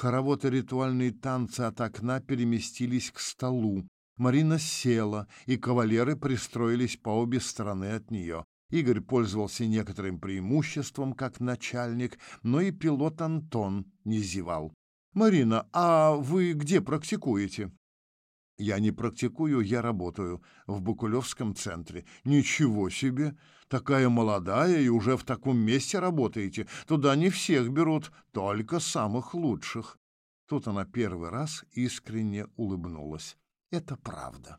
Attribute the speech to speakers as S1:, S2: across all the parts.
S1: Хоровод и ритуальные танцы от окна переместились к столу. Марина села, и кавалеры пристроились по обе стороны от нее. Игорь пользовался некоторым преимуществом как начальник, но и пилот Антон не зевал. «Марина, а вы где практикуете?» «Я не практикую, я работаю в Букулевском центре». «Ничего себе! Такая молодая и уже в таком месте работаете. Туда не всех берут, только самых лучших». Тут она первый раз искренне улыбнулась. «Это правда»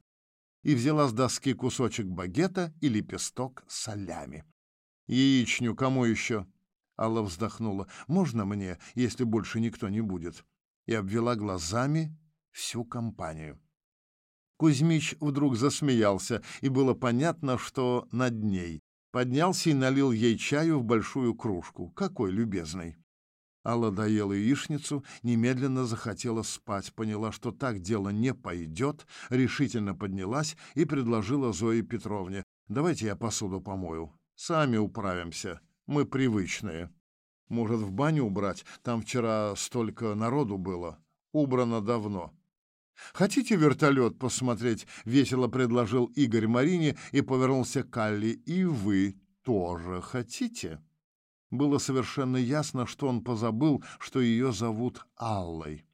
S1: и взяла с доски кусочек багета и лепесток солями. «Яичню кому еще?» Алла вздохнула. «Можно мне, если больше никто не будет?» И обвела глазами всю компанию. Кузьмич вдруг засмеялся, и было понятно, что над ней. Поднялся и налил ей чаю в большую кружку. Какой любезный! Алла доела яичницу, немедленно захотела спать, поняла, что так дело не пойдет, решительно поднялась и предложила Зое Петровне. «Давайте я посуду помою. Сами управимся. Мы привычные. Может, в баню убрать? Там вчера столько народу было. Убрано давно». «Хотите вертолет посмотреть?» — весело предложил Игорь Марине и повернулся к Алле. «И вы тоже хотите?» Было совершенно ясно, что он позабыл, что ее зовут Аллой.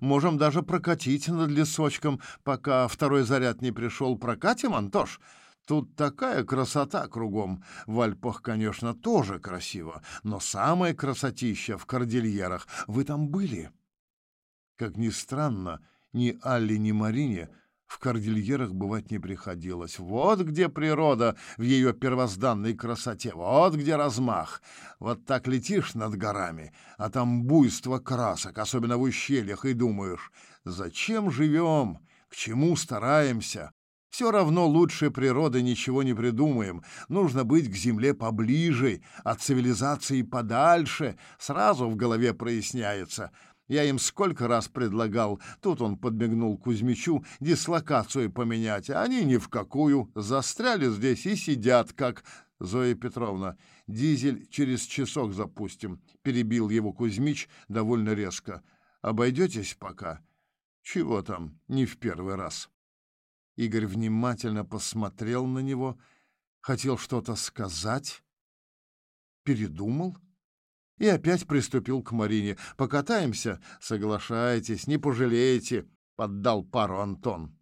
S1: «Можем даже прокатить над лесочком, пока второй заряд не пришел. Прокатим, Антош?» Тут такая красота кругом. В Альпах, конечно, тоже красиво, но самая красотища в Кордильерах. Вы там были? Как ни странно, ни Алле, ни Марине в кордильерах бывать не приходилось. Вот где природа в ее первозданной красоте, вот где размах. Вот так летишь над горами, а там буйство красок, особенно в ущельях, и думаешь, зачем живем, к чему стараемся? Все равно лучше природы ничего не придумаем. Нужно быть к земле поближе, от цивилизации подальше. Сразу в голове проясняется — я им сколько раз предлагал, тут он подмигнул Кузьмичу, дислокацию поменять, а они ни в какую, застряли здесь и сидят, как... Зоя Петровна, дизель через часок запустим, перебил его Кузьмич довольно резко. Обойдетесь пока? Чего там, не в первый раз. Игорь внимательно посмотрел на него, хотел что-то сказать, передумал — и опять приступил к Марине. «Покатаемся? Соглашайтесь, не пожалеете», — поддал пару Антон.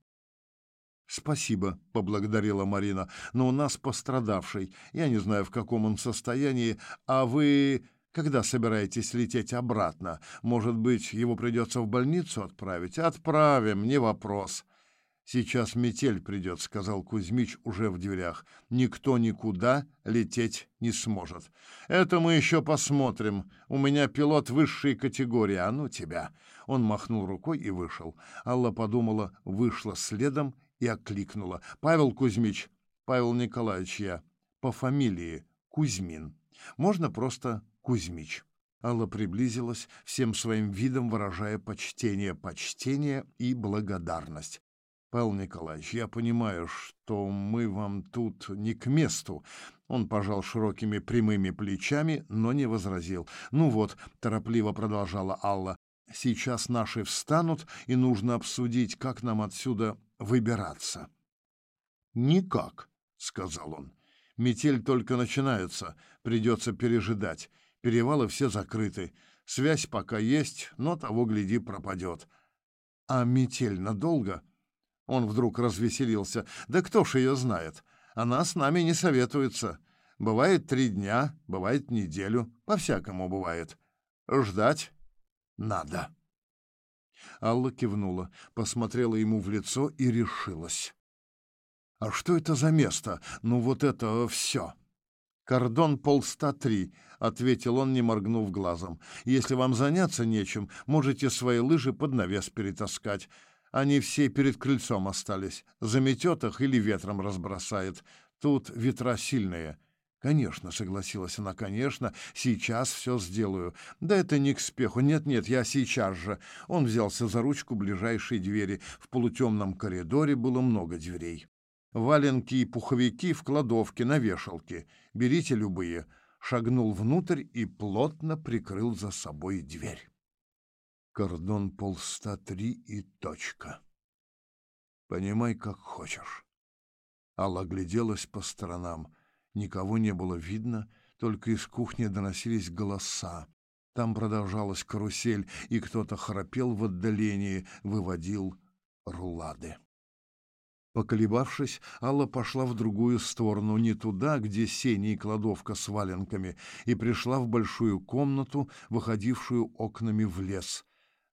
S1: «Спасибо», — поблагодарила Марина, — «но у нас пострадавший. Я не знаю, в каком он состоянии. А вы когда собираетесь лететь обратно? Может быть, его придется в больницу отправить? Отправим, не вопрос. «Сейчас метель придет», — сказал Кузьмич уже в дверях. «Никто никуда лететь не сможет». «Это мы еще посмотрим. У меня пилот высшей категории, а ну тебя». Он махнул рукой и вышел. Алла подумала, вышла следом и окликнула. «Павел Кузьмич». «Павел Николаевич я. По фамилии Кузьмин. Можно просто Кузьмич». Алла приблизилась, всем своим видом выражая почтение, почтение и благодарность. Павел Николаевич, я понимаю, что мы вам тут не к месту. Он пожал широкими прямыми плечами, но не возразил. Ну вот, торопливо продолжала Алла. Сейчас наши встанут, и нужно обсудить, как нам отсюда выбираться. Никак, сказал он. Метель только начинается, придется пережидать. Перевалы все закрыты. Связь пока есть, но того гляди пропадет. А метель надолго? Он вдруг развеселился. «Да кто ж ее знает? Она с нами не советуется. Бывает три дня, бывает неделю, по-всякому бывает. Ждать надо». Алла кивнула, посмотрела ему в лицо и решилась. «А что это за место? Ну вот это все!» «Кордон полста три», — ответил он, не моргнув глазом. «Если вам заняться нечем, можете свои лыжи под навес перетаскать. Они все перед крыльцом остались. Заметет их или ветром разбросает. Тут ветра сильные. Конечно, согласилась она, конечно, сейчас все сделаю. Да это не к спеху. Нет-нет, я сейчас же. Он взялся за ручку ближайшей двери. В полутемном коридоре было много дверей. Валенки и пуховики в кладовке на вешалке. Берите любые. Шагнул внутрь и плотно прикрыл за собой дверь. Кордон полста три и точка. Понимай, как хочешь. Алла огляделась по сторонам. Никого не было видно, только из кухни доносились голоса. Там продолжалась карусель, и кто-то храпел в отдалении, выводил рулады. Поколебавшись, Алла пошла в другую сторону, не туда, где сени кладовка с валенками, и пришла в большую комнату, выходившую окнами в лес.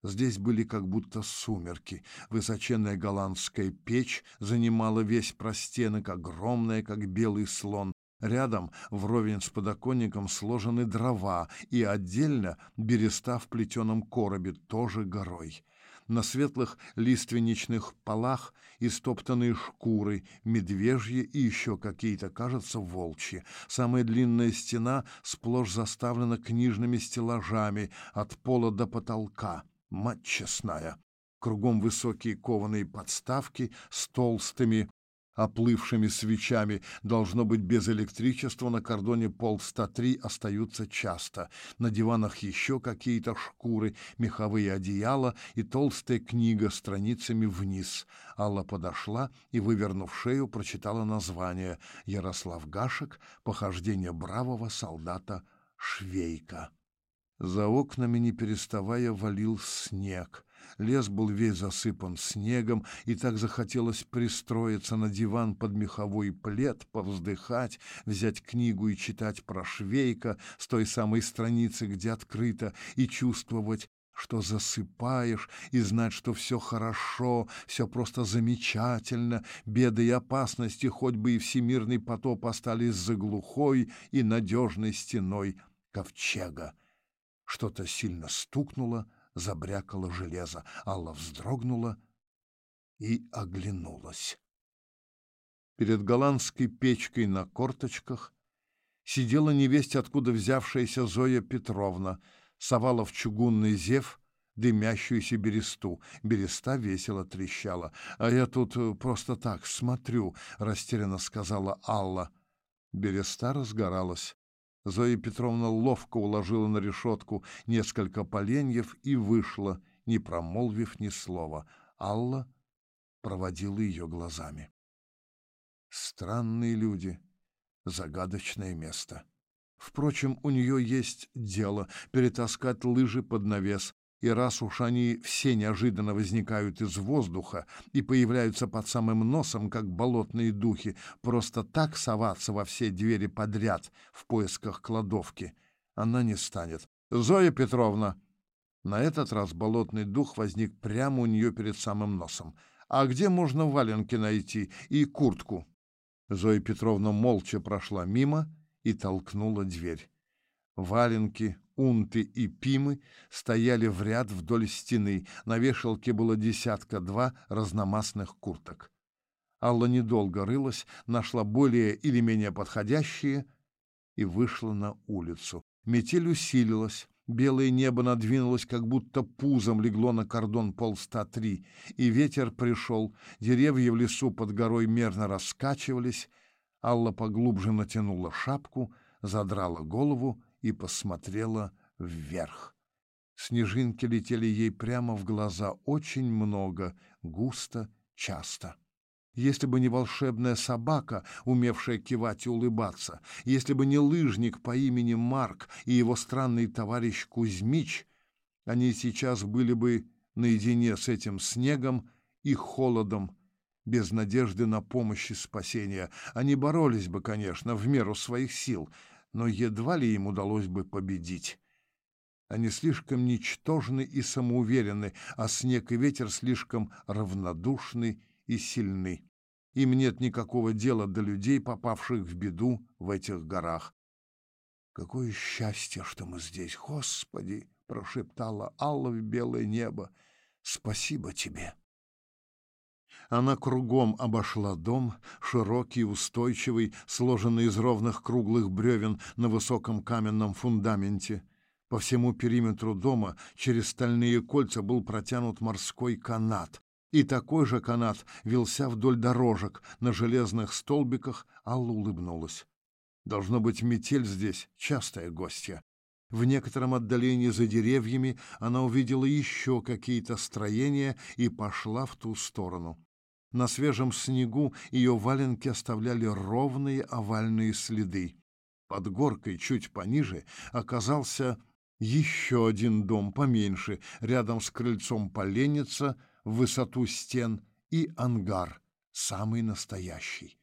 S1: Здесь были как будто сумерки. Высоченная голландская печь занимала весь простенок, огромная, как белый слон. Рядом, вровень с подоконником, сложены дрова, и отдельно береста в плетеном коробе, тоже горой. На светлых лиственничных полах истоптанные шкуры, медвежьи и еще какие-то, кажется, волчьи. Самая длинная стена сплошь заставлена книжными стеллажами от пола до потолка. Мать честная! Кругом высокие кованые подставки с толстыми оплывшими свечами. Должно быть, без электричества на кордоне полста-три остаются часто. На диванах еще какие-то шкуры, меховые одеяла и толстая книга страницами вниз. Алла подошла и, вывернув шею, прочитала название «Ярослав Гашек. Похождение бравого солдата Швейка». За окнами, не переставая, валил снег. Лес был весь засыпан снегом, и так захотелось пристроиться на диван под меховой плед, повздыхать, взять книгу и читать про Швейка с той самой страницы, где открыто, и чувствовать, что засыпаешь, и знать, что все хорошо, все просто замечательно, беды и опасности, хоть бы и всемирный потоп остались за глухой и надежной стеной ковчега. Что-то сильно стукнуло, забрякало железо. Алла вздрогнула и оглянулась. Перед голландской печкой на корточках сидела невесть, откуда взявшаяся Зоя Петровна, совала в чугунный зев дымящуюся бересту. Береста весело трещала. «А я тут э, просто так смотрю», — растерянно сказала Алла. Береста разгоралась. Зоя Петровна ловко уложила на решетку несколько поленьев и вышла, не промолвив ни слова. Алла проводила ее глазами. Странные люди, загадочное место. Впрочем, у нее есть дело перетаскать лыжи под навес, и раз уж они все неожиданно возникают из воздуха и появляются под самым носом, как болотные духи, просто так соваться во все двери подряд в поисках кладовки она не станет. «Зоя Петровна!» На этот раз болотный дух возник прямо у нее перед самым носом. «А где можно валенки найти и куртку?» Зоя Петровна молча прошла мимо и толкнула дверь. Валенки, унты и пимы стояли в ряд вдоль стены. На вешалке было десятка-два разномастных курток. Алла недолго рылась, нашла более или менее подходящие и вышла на улицу. Метель усилилась, белое небо надвинулось, как будто пузом легло на кордон полста три, и ветер пришел, деревья в лесу под горой мерно раскачивались. Алла поглубже натянула шапку, задрала голову и посмотрела вверх. Снежинки летели ей прямо в глаза очень много, густо, часто. Если бы не волшебная собака, умевшая кивать и улыбаться, если бы не лыжник по имени Марк и его странный товарищ Кузьмич, они сейчас были бы наедине с этим снегом и холодом, без надежды на помощь и спасение. Они боролись бы, конечно, в меру своих сил, но едва ли им удалось бы победить. Они слишком ничтожны и самоуверены, а снег и ветер слишком равнодушны и сильны. Им нет никакого дела до людей, попавших в беду в этих горах. «Какое счастье, что мы здесь, Господи!» — прошептала Алла в белое небо. «Спасибо тебе!» Она кругом обошла дом, широкий, устойчивый, сложенный из ровных круглых бревен на высоком каменном фундаменте. По всему периметру дома через стальные кольца был протянут морской канат, и такой же канат вился вдоль дорожек на железных столбиках. Алла улыбнулась. Должно быть, метель здесь частая гостья. В некотором отдалении за деревьями она увидела еще какие-то строения и пошла в ту сторону. На свежем снегу ее валенки оставляли ровные овальные следы. Под горкой, чуть пониже, оказался еще один дом поменьше, рядом с крыльцом поленница в высоту стен и ангар, самый настоящий.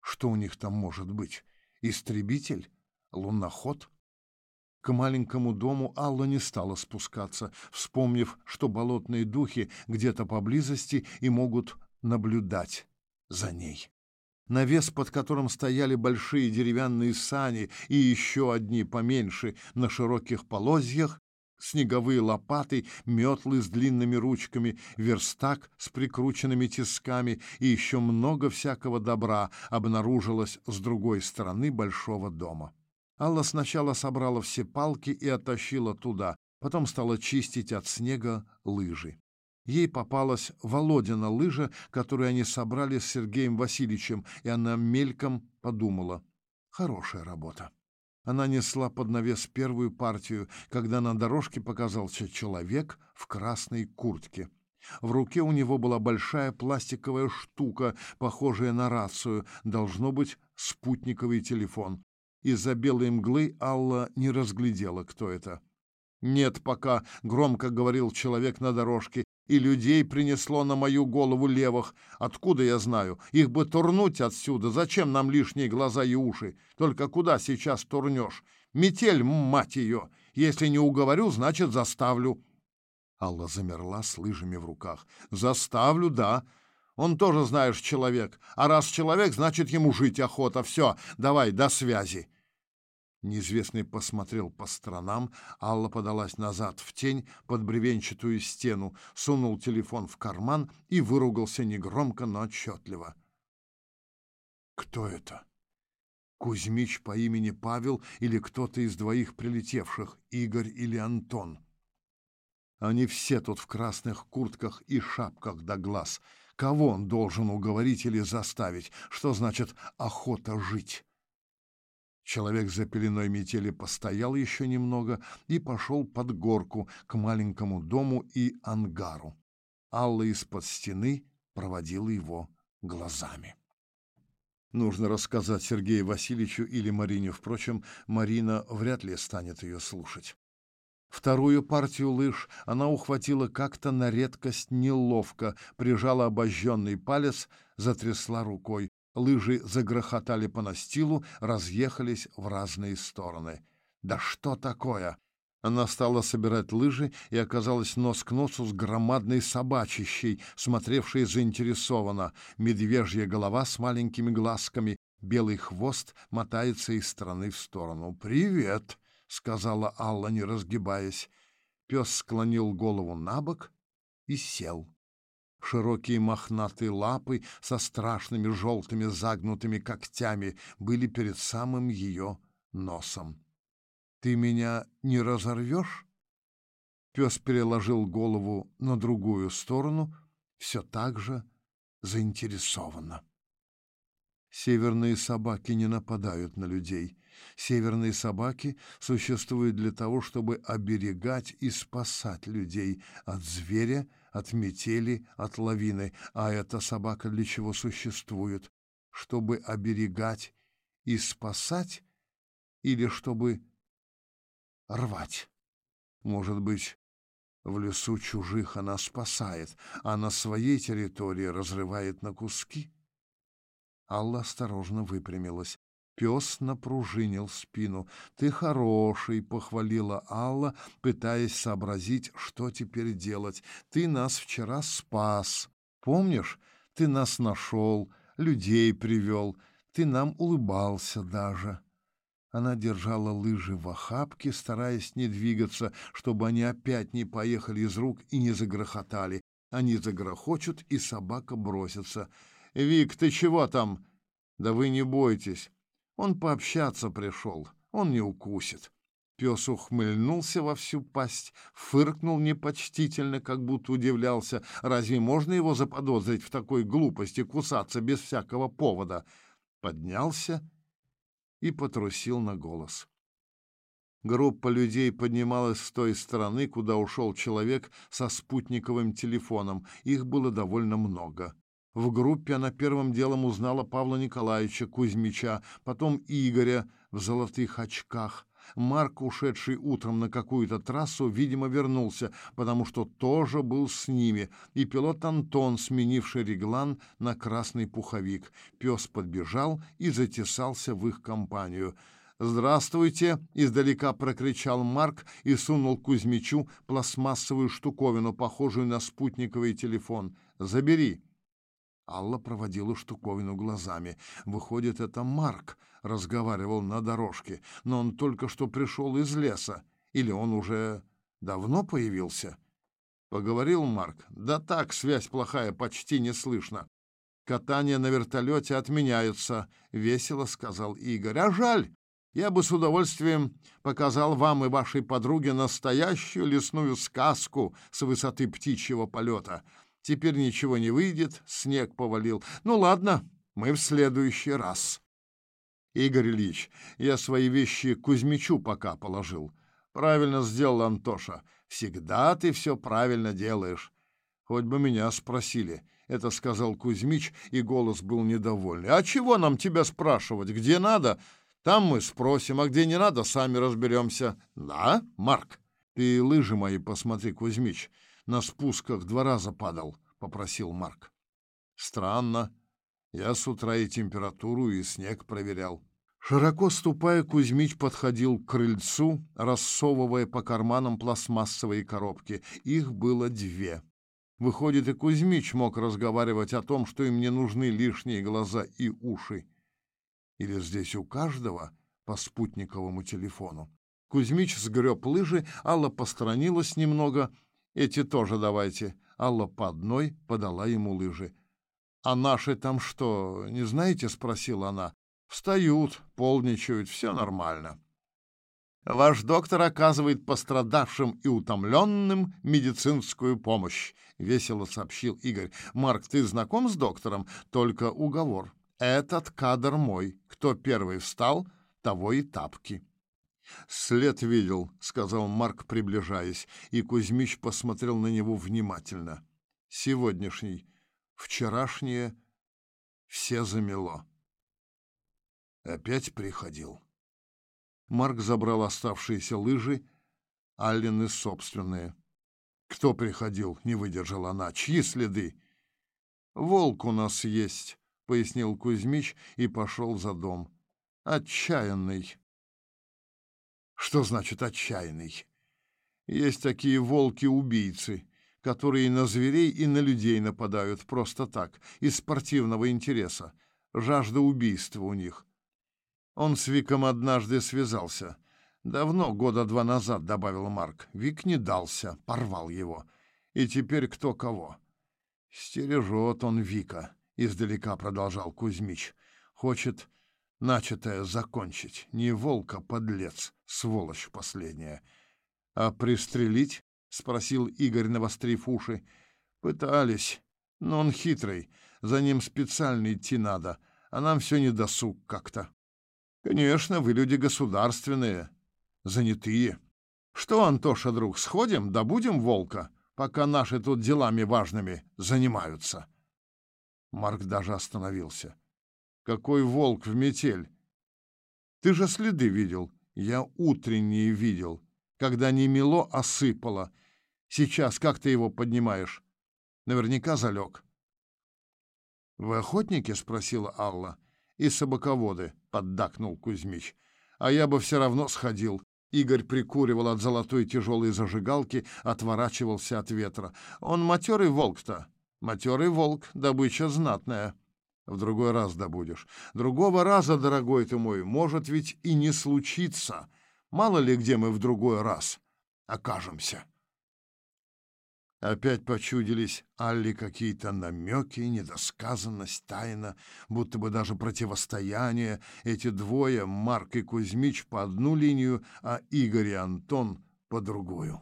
S1: Что у них там может быть? Истребитель? Луноход? К маленькому дому Алла не стала спускаться, вспомнив, что болотные духи где-то поблизости и могут наблюдать за ней. Навес, под которым стояли большие деревянные сани и еще одни поменьше на широких полозьях, снеговые лопаты, метлы с длинными ручками, верстак с прикрученными тисками и еще много всякого добра обнаружилось с другой стороны большого дома. Алла сначала собрала все палки и оттащила туда, потом стала чистить от снега лыжи. Ей попалась Володина лыжа, которую они собрали с Сергеем Васильевичем, и она мельком подумала. Хорошая работа. Она несла под навес первую партию, когда на дорожке показался человек в красной куртке. В руке у него была большая пластиковая штука, похожая на рацию, должно быть спутниковый телефон. Из-за белой мглы Алла не разглядела, кто это. «Нет пока», — громко говорил человек на дорожке, «и людей принесло на мою голову левых. Откуда я знаю? Их бы турнуть отсюда. Зачем нам лишние глаза и уши? Только куда сейчас турнешь? Метель, мать ее! Если не уговорю, значит, заставлю». Алла замерла с лыжами в руках. «Заставлю, да. Он тоже, знаешь, человек. А раз человек, значит, ему жить охота. Все, давай, до связи». Неизвестный посмотрел по сторонам, Алла подалась назад в тень под бревенчатую стену, сунул телефон в карман и выругался негромко, но отчетливо. «Кто это? Кузьмич по имени Павел или кто-то из двоих прилетевших, Игорь или Антон?» Они все тут в красных куртках и шапках до глаз. Кого он должен уговорить или заставить? Что значит «охота жить»? Человек за пеленой метели постоял еще немного и пошел под горку к маленькому дому и ангару. Алла из-под стены проводила его глазами. Нужно рассказать Сергею Васильевичу или Марине. Впрочем, Марина вряд ли станет ее слушать. Вторую партию лыж она ухватила как-то на редкость неловко, прижала обожженный палец, затрясла рукой. Лыжи загрохотали по настилу, разъехались в разные стороны. «Да что такое?» Она стала собирать лыжи и оказалась нос к носу с громадной собачищей, смотревшей заинтересованно. Медвежья голова с маленькими глазками, белый хвост мотается из стороны в сторону. «Привет!» — сказала Алла, не разгибаясь. Пес склонил голову на бок и сел. Широкие мохнатые лапы со страшными желтыми загнутыми когтями были перед самым ее носом. «Ты меня не разорвешь?» Пес переложил голову на другую сторону, все так же заинтересованно. Северные собаки не нападают на людей. Северные собаки существуют для того, чтобы оберегать и спасать людей от зверя, от метели, от лавины. А эта собака для чего существует? Чтобы оберегать и спасать или чтобы рвать? Может быть, в лесу чужих она спасает, а на своей территории разрывает на куски? Алла осторожно выпрямилась. Пес напружинил спину. «Ты хороший», — похвалила Алла, пытаясь сообразить, что теперь делать. «Ты нас вчера спас. Помнишь, ты нас нашел, людей привел, ты нам улыбался даже». Она держала лыжи в охапке, стараясь не двигаться, чтобы они опять не поехали из рук и не загрохотали. Они загрохочут, и собака бросится. «Вик, ты чего там?» «Да вы не бойтесь. Он пообщаться пришел, он не укусит. Пес ухмыльнулся во всю пасть, фыркнул непочтительно, как будто удивлялся, разве можно его заподозрить в такой глупости кусаться без всякого повода. Поднялся и потрусил на голос. Группа людей поднималась с той стороны, куда ушел человек со спутниковым телефоном. Их было довольно много. В группе она первым делом узнала Павла Николаевича Кузьмича, потом Игоря в золотых очках. Марк, ушедший утром на какую-то трассу, видимо, вернулся, потому что тоже был с ними, и пилот Антон, сменивший реглан на красный пуховик. Пес подбежал и затесался в их компанию — «Здравствуйте!» — издалека прокричал Марк и сунул Кузьмичу пластмассовую штуковину, похожую на спутниковый телефон. «Забери!» Алла проводила штуковину глазами. «Выходит, это Марк!» — разговаривал на дорожке. «Но он только что пришел из леса. Или он уже давно появился?» Поговорил Марк. «Да так, связь плохая, почти не слышно. Катание на вертолете отменяются», — весело сказал Игорь. «А жаль!» Я бы с удовольствием показал вам и вашей подруге настоящую лесную сказку с высоты птичьего полета. Теперь ничего не выйдет, снег повалил. Ну ладно, мы в следующий раз. Игорь Ильич, я свои вещи Кузьмичу пока положил. Правильно сделал Антоша. Всегда ты все правильно делаешь. Хоть бы меня спросили. Это сказал Кузьмич, и голос был недовольный. А чего нам тебя спрашивать? Где надо? Там мы спросим, а где не надо, сами разберемся. Да, Марк? Ты лыжи мои посмотри, Кузьмич. На спусках два раза падал, попросил Марк. Странно. Я с утра и температуру, и снег проверял. Широко ступая, Кузьмич подходил к крыльцу, рассовывая по карманам пластмассовые коробки. Их было две. Выходит, и Кузьмич мог разговаривать о том, что им не нужны лишние глаза и уши. Или здесь у каждого по спутниковому телефону? Кузьмич сгреб лыжи, Алла посторонилась немного. Эти тоже давайте. Алла по одной подала ему лыжи. «А наши там что, не знаете?» — спросила она. «Встают, полничают, все нормально». «Ваш доктор оказывает пострадавшим и утомленным медицинскую помощь», — весело сообщил Игорь. «Марк, ты знаком с доктором? Только уговор». Этот кадр мой. Кто первый встал, того и тапки. След видел, сказал Марк, приближаясь, и Кузьмич посмотрел на него внимательно. Сегодняшний, вчерашнее все замело. Опять приходил. Марк забрал оставшиеся лыжи, Аллины собственные. Кто приходил, не выдержала она. Чьи следы? Волк у нас есть, — пояснил Кузьмич и пошел за дом. «Отчаянный». «Что значит отчаянный?» «Есть такие волки-убийцы, которые на зверей и на людей нападают просто так, из спортивного интереса. Жажда убийства у них». Он с Виком однажды связался. Давно, года два назад, добавил Марк. Вик не дался, порвал его. И теперь кто кого. Стережет он Вика издалека продолжал Кузьмич. Хочет начатое закончить. Не волка, подлец, сволочь последняя. А пристрелить? спросил Игорь, навострив уши. Пытались, но он хитрый, за ним специально идти надо, а нам все не досуг как-то. Конечно, вы люди государственные, занятые. Что, Антоша, друг, сходим, добудем волка, пока наши тут делами важными занимаются. Марк даже остановился. Какой волк в метель? Ты же следы видел. Я утренние видел, когда не мело, а сыпало. Сейчас как ты его поднимаешь? Наверняка залег. Вы охотники? спросила Алла. И собаководы, поддакнул Кузьмич. А я бы все равно сходил. Игорь прикуривал от золотой тяжелой зажигалки, отворачивался от ветра. Он матерый волк-то. Матерый волк, добыча знатная. В другой раз добудешь. Другого раза, дорогой ты мой, может ведь и не случиться. Мало ли где мы в другой раз окажемся. Опять почудились Алле какие-то намеки, недосказанность, тайна, будто бы даже противостояние. Эти двое, Марк и Кузьмич, по одну линию, а Игорь и Антон по другую.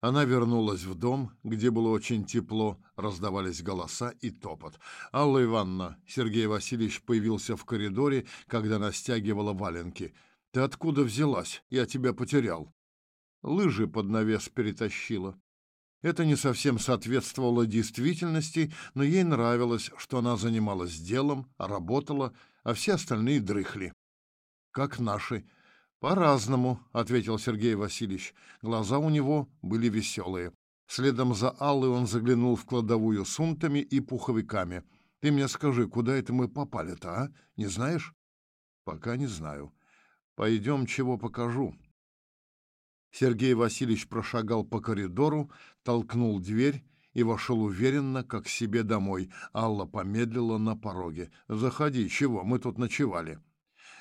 S1: Она вернулась в дом, где было очень тепло, раздавались голоса и топот. «Алла Ивановна!» Сергей Васильевич появился в коридоре, когда она стягивала валенки. Ты откуда взялась? Я тебя потерял. Лыжи под навес перетащила. Это не совсем соответствовало действительности, но ей нравилось, что она занималась делом, работала, а все остальные дрыхли. Как наши. По-разному, ответил Сергей Васильевич. Глаза у него были веселые. Следом за Аллой он заглянул в кладовую с унтами и пуховиками. Ты мне скажи, куда это мы попали-то, а? Не знаешь? Пока не знаю. Пойдем, чего покажу. Сергей Васильевич прошагал по коридору, толкнул дверь и вошел уверенно, как себе домой. Алла помедлила на пороге. «Заходи, чего? Мы тут ночевали».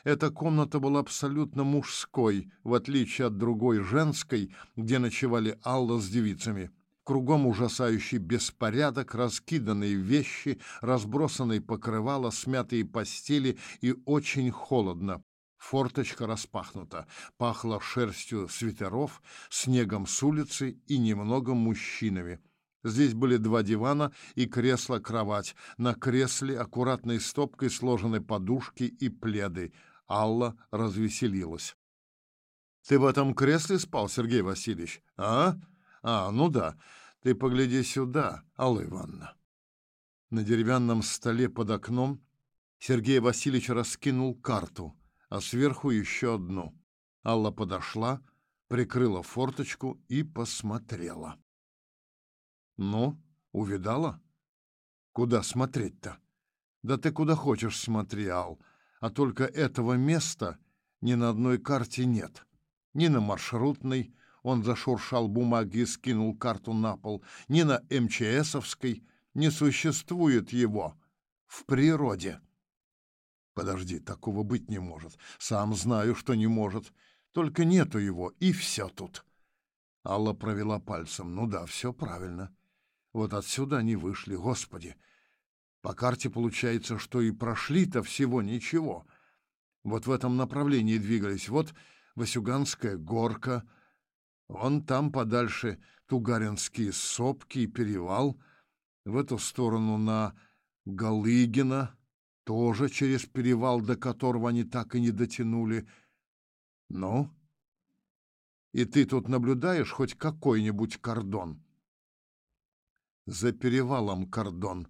S1: Эта комната была абсолютно мужской, в отличие от другой женской, где ночевали Алла с девицами. Кругом ужасающий беспорядок, раскиданные вещи, разбросанные покрывала, смятые постели и очень холодно. Форточка распахнута, пахло шерстью свитеров, снегом с улицы и немного мужчинами. Здесь были два дивана и кресло-кровать. На кресле аккуратной стопкой сложены подушки и пледы. Алла развеселилась. «Ты в этом кресле спал, Сергей Васильевич? А? А, ну да. Ты погляди сюда, Алла Ивановна». На деревянном столе под окном Сергей Васильевич раскинул карту — а сверху еще одну. Алла подошла, прикрыла форточку и посмотрела. «Ну, увидала? Куда смотреть-то? Да ты куда хочешь смотри, Ал, а только этого места ни на одной карте нет. Ни на маршрутной, он зашуршал бумаги и скинул карту на пол, ни на МЧСовской, не существует его в природе. Подожди, такого быть не может. Сам знаю, что не может. Только нету его, и все тут. Алла провела пальцем. Ну да, все правильно. Вот отсюда они вышли, господи. По карте получается, что и прошли-то всего ничего. Вот в этом направлении двигались. Вот Васюганская горка, вон там подальше Тугаринские сопки и перевал, в эту сторону на Галыгина, тоже через перевал, до которого они так и не дотянули. Ну? И ты тут наблюдаешь хоть какой-нибудь кордон? За перевалом кордон,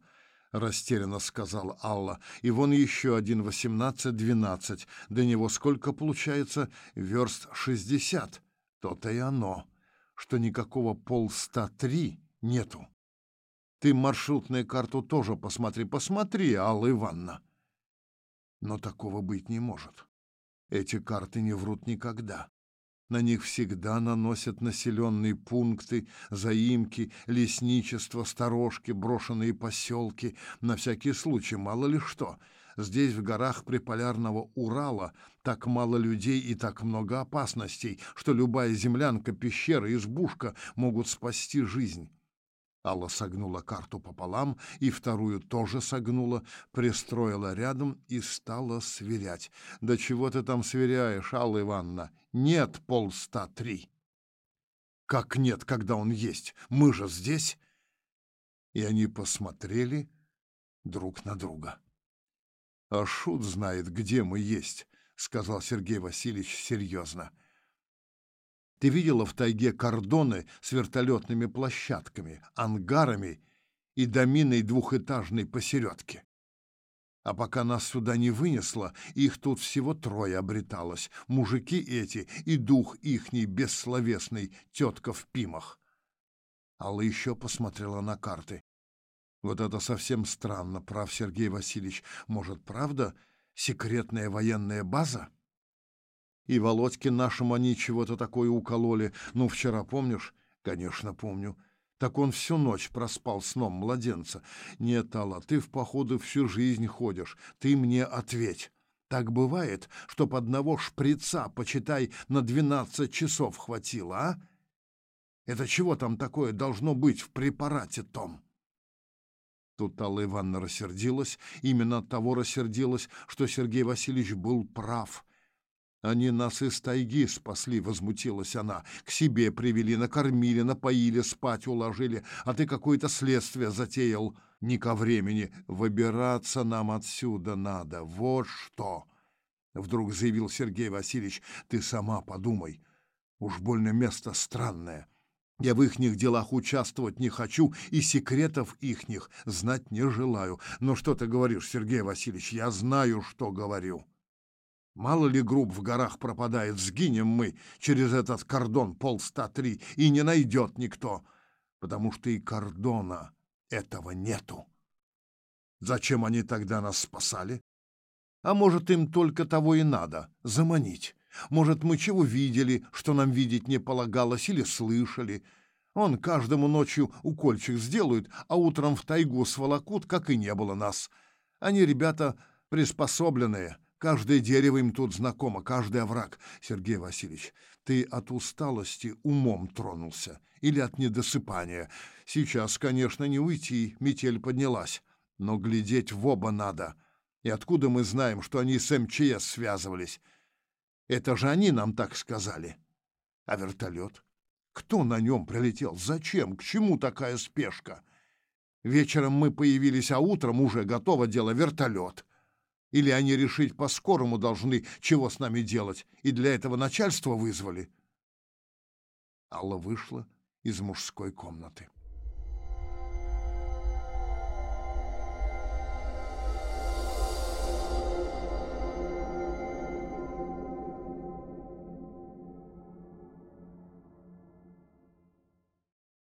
S1: растерянно сказала Алла. И вон еще один восемнадцать-двенадцать. До него сколько получается? Верст шестьдесят. То-то и оно, что никакого полста три нету. Ты маршрутную карту тоже посмотри, посмотри, Алла Ивановна. Но такого быть не может. Эти карты не врут никогда. На них всегда наносят населенные пункты, заимки, лесничество, сторожки, брошенные поселки. На всякий случай, мало ли что. Здесь, в горах приполярного Урала, так мало людей и так много опасностей, что любая землянка, пещера, избушка могут спасти жизнь. Алла согнула карту пополам и вторую тоже согнула, пристроила рядом и стала сверять. «Да чего ты там сверяешь, Алла Ивановна? Нет полста три!» «Как нет, когда он есть? Мы же здесь!» И они посмотрели друг на друга. «А шут знает, где мы есть», — сказал Сергей Васильевич серьезно. Ты видела в тайге кордоны с вертолетными площадками, ангарами и доминой двухэтажной посередке. А пока нас сюда не вынесло, их тут всего трое обреталось. Мужики эти и дух ихний бессловесный, тетка в пимах. Алла еще посмотрела на карты. Вот это совсем странно, прав Сергей Васильевич. Может, правда, секретная военная база? И Володьке нашему они чего-то такое укололи. Ну, вчера помнишь? Конечно, помню. Так он всю ночь проспал сном младенца. Нет, Алла, ты в походы всю жизнь ходишь. Ты мне ответь. Так бывает, чтоб одного шприца, почитай, на двенадцать часов хватило, а? Это чего там такое должно быть в препарате том? Тут Алла Ивановна рассердилась, именно от того рассердилась, что Сергей Васильевич был прав. Они нас из тайги спасли, возмутилась она. К себе привели, накормили, напоили, спать уложили, а ты какое-то следствие затеял. Не ко времени. Выбираться нам отсюда надо. Вот что. Вдруг заявил Сергей Васильевич, ты сама подумай. Уж больно место странное. Я в ихних делах участвовать не хочу и секретов ихних знать не желаю. Но что ты говоришь, Сергей Васильевич, я знаю, что говорю. Мало ли групп в горах пропадает, сгинем мы через этот кордон полста три, и не найдет никто, потому что и кордона этого нету. Зачем они тогда нас спасали? А может, им только того и надо — заманить. Может, мы чего видели, что нам видеть не полагалось, или слышали. Он каждому ночью укольчик сделают, а утром в тайгу сволокут, как и не было нас. Они, ребята, приспособленные. Каждое дерево им тут знакомо, каждый овраг. Сергей Васильевич, ты от усталости умом тронулся или от недосыпания. Сейчас, конечно, не уйти, метель поднялась. Но глядеть в оба надо. И откуда мы знаем, что они с МЧС связывались? Это же они нам так сказали. А вертолет? Кто на нем прилетел? Зачем? К чему такая спешка? Вечером мы появились, а утром уже готово дело вертолет. Или они решить по-скорому должны, чего с нами делать, и для этого начальство вызвали? Алла вышла из мужской комнаты.